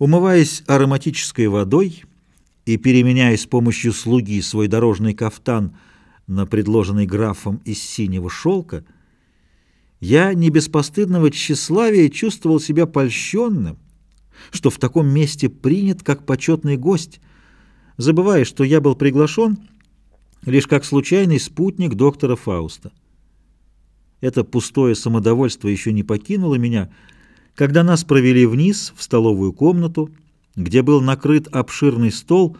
Умываясь ароматической водой и переменяя с помощью слуги свой дорожный кафтан на предложенный графом из синего шелка, я не без постыдного тщеславия чувствовал себя польщенным, что в таком месте принят как почетный гость, забывая, что я был приглашен лишь как случайный спутник доктора Фауста. Это пустое самодовольство еще не покинуло меня, когда нас провели вниз в столовую комнату, где был накрыт обширный стол,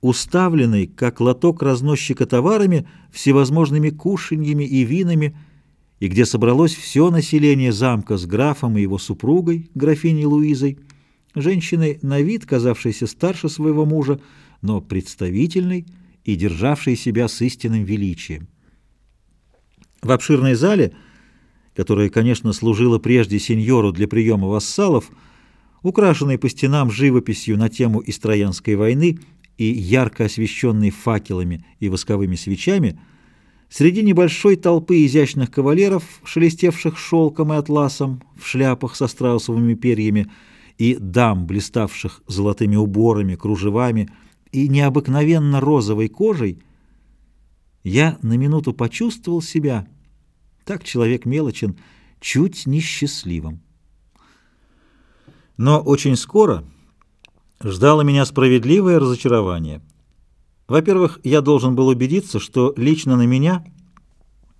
уставленный, как лоток разносчика товарами, всевозможными кушаньями и винами, и где собралось все население замка с графом и его супругой, графиней Луизой, женщиной на вид, казавшейся старше своего мужа, но представительной и державшей себя с истинным величием. В обширной зале, которая, конечно, служила прежде сеньору для приема вассалов, украшенной по стенам живописью на тему Истроянской войны и ярко освещенной факелами и восковыми свечами, среди небольшой толпы изящных кавалеров, шелестевших шелком и атласом, в шляпах со страусовыми перьями, и дам, блиставших золотыми уборами, кружевами и необыкновенно розовой кожей, я на минуту почувствовал себя, так человек мелочен, чуть несчастливым. Но очень скоро ждало меня справедливое разочарование. Во-первых, я должен был убедиться, что лично на меня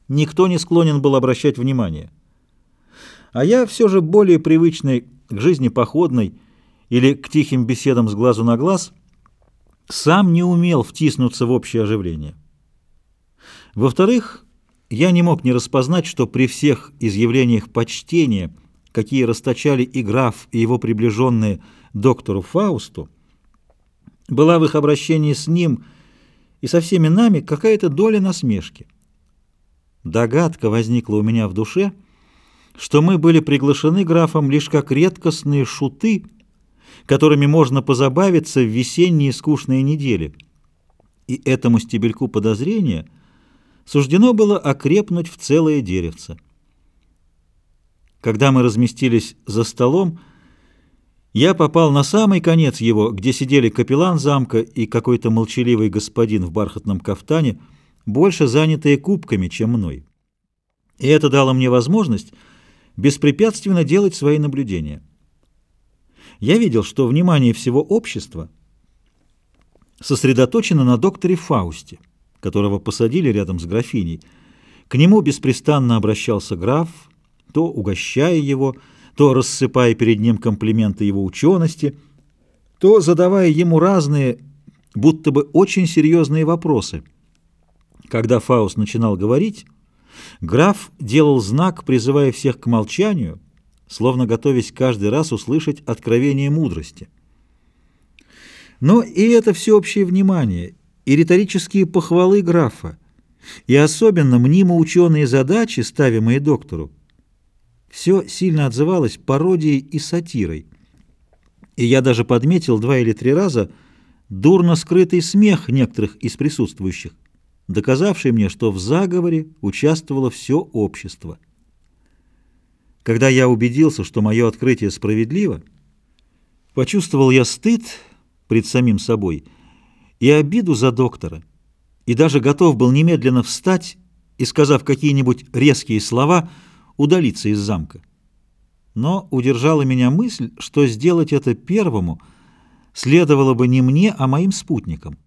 никто не склонен был обращать внимание. А я все же более привычный к жизни походной или к тихим беседам с глазу на глаз, сам не умел втиснуться в общее оживление. Во-вторых, я не мог не распознать, что при всех изъявлениях почтения, какие расточали и граф, и его приближенные доктору Фаусту, была в их обращении с ним и со всеми нами какая-то доля насмешки. Догадка возникла у меня в душе, что мы были приглашены графом лишь как редкостные шуты, которыми можно позабавиться в весенние скучные недели. И этому стебельку подозрения – суждено было окрепнуть в целое деревце. Когда мы разместились за столом, я попал на самый конец его, где сидели капеллан замка и какой-то молчаливый господин в бархатном кафтане, больше занятые кубками, чем мной. И это дало мне возможность беспрепятственно делать свои наблюдения. Я видел, что внимание всего общества сосредоточено на докторе Фаусте – которого посадили рядом с графиней. К нему беспрестанно обращался граф, то угощая его, то рассыпая перед ним комплименты его учености, то задавая ему разные, будто бы очень серьезные вопросы. Когда Фауст начинал говорить, граф делал знак, призывая всех к молчанию, словно готовясь каждый раз услышать откровение мудрости. Но и это всеобщее внимание и риторические похвалы графа, и особенно мнимо ученые задачи, ставимые доктору, все сильно отзывалось пародией и сатирой. И я даже подметил два или три раза дурно скрытый смех некоторых из присутствующих, доказавший мне, что в заговоре участвовало все общество. Когда я убедился, что мое открытие справедливо, почувствовал я стыд пред самим собой – и обиду за доктора, и даже готов был немедленно встать и, сказав какие-нибудь резкие слова, удалиться из замка. Но удержала меня мысль, что сделать это первому следовало бы не мне, а моим спутникам.